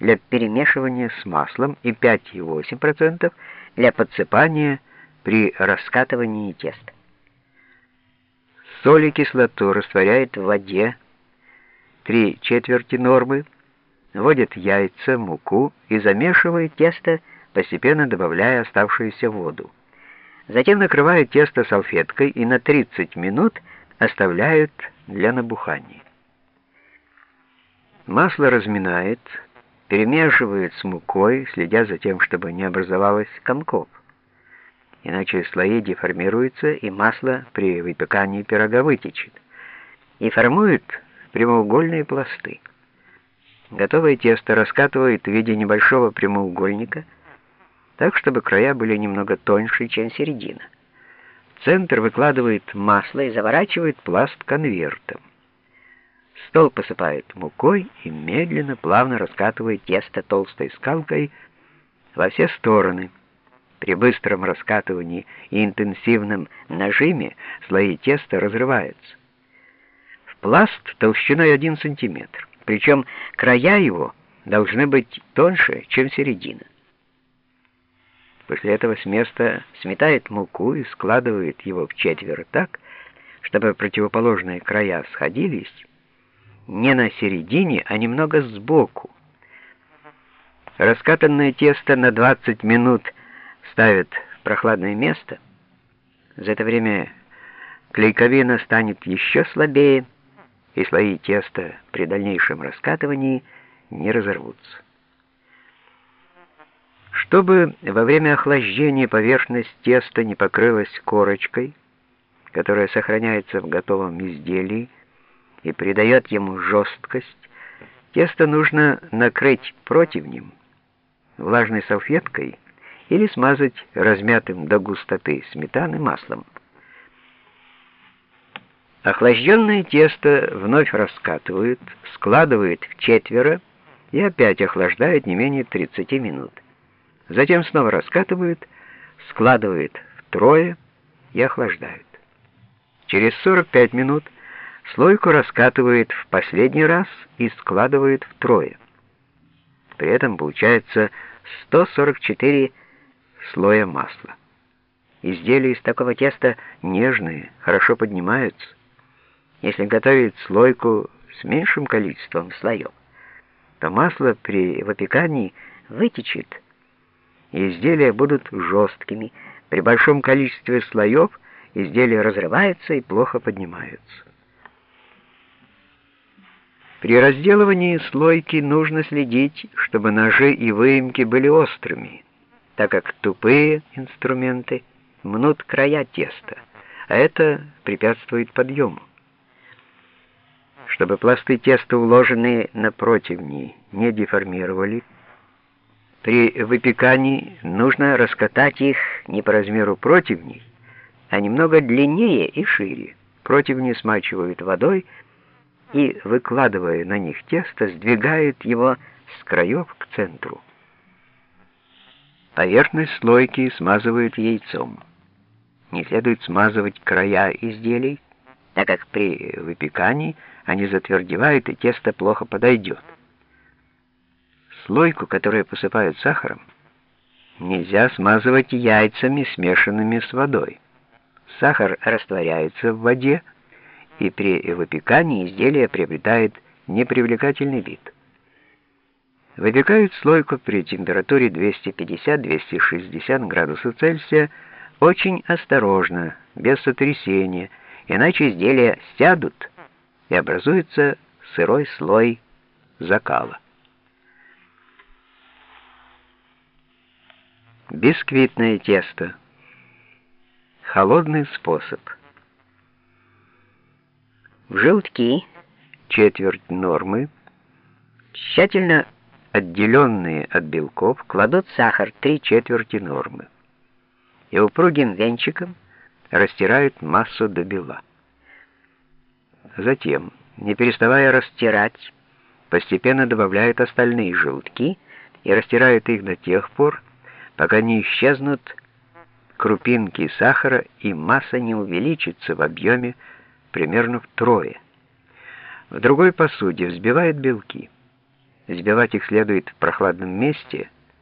для перемешивания с маслом и 5,8% для подсыпания при раскатывании теста. Соль и кислоту растворяет в воде 3 четверти нормы, вводит яйца, муку и замешивает тесто, постепенно добавляя оставшуюся воду. Затем накрывают тесто салфеткой и на 30 минут оставляют для набухания. Масло разминает, перемешивает с мукой, следя за тем, чтобы не образовалось комков. Иначе слои деформируются, и масло при выпекании пирога вытечет. И формует прямоугольные пласты. Готовое тесто раскатывают в виде небольшого прямоугольника, так, чтобы края были немного тоньше, чем середина. В центр выкладывает масло и заворачивает пласт конвертом. Стол посыпает мукой и медленно, плавно раскатывает тесто толстой скалкой во все стороны. При быстром раскатывании и интенсивном нажиме слои теста разрываются. В пласт толщиной 1 см, причем края его должны быть тоньше, чем середина. После этого с места сметает муку и складывает его в четверо так, чтобы противоположные края сходились, не на середине, а немного сбоку. Раскатанное тесто на 20 минут ставят в прохладное место. За это время клейковина станет еще слабее, и слои теста при дальнейшем раскатывании не разорвутся. Чтобы во время охлаждения поверхность теста не покрылась корочкой, которая сохраняется в готовом изделии, и придает ему жесткость, тесто нужно накрыть противнем, влажной салфеткой или смазать размятым до густоты сметаны маслом. Охлажденное тесто вновь раскатывают, складывают в четверо и опять охлаждают не менее 30 минут. Затем снова раскатывают, складывают втрое и охлаждают. Через 45 минут Слойку раскатывает в последний раз и складывает втрое. При этом получается 144 слоя масла. Изделия из такого теста нежные, хорошо поднимаются. Если готовить слойку с меньшим количеством слоев, то масло при выпекании вытечет, и изделия будут жесткими. При большом количестве слоев изделия разрываются и плохо поднимаются. При разделывании слойки нужно следить, чтобы ножи и выемки были острыми, так как тупые инструменты мнут края теста, а это препятствует подъему. Чтобы пласты теста, уложенные на противни, не деформировали, при выпекании нужно раскатать их не по размеру противней, а немного длиннее и шире. Противни смачивают водой, и, выкладывая на них тесто, сдвигает его с краев к центру. Поверхность слойки смазывают яйцом. Не следует смазывать края изделий, так как при выпекании они затвердевают и тесто плохо подойдет. Слойку, которую посыпают сахаром, нельзя смазывать яйцами, смешанными с водой. Сахар растворяется в воде, и при выпекании изделие приобретает непривлекательный вид. Выпекают слойку при температуре 250-260 градусов Цельсия очень осторожно, без сотрясения, иначе изделия сядут и образуется сырой слой закала. Бисквитное тесто. Холодный способ. В желтки. Четверть нормы, тщательно отделенные от белков, кладут сахар. Три четверти нормы. И упругим венчиком растирают массу до бела. Затем, не переставая растирать, постепенно добавляют остальные желтки и растирают их до тех пор, пока не исчезнут крупинки сахара и масса не увеличится в объеме примерно втрое. В другой посуде взбивают белки. Взбивать их следует в прохладном месте,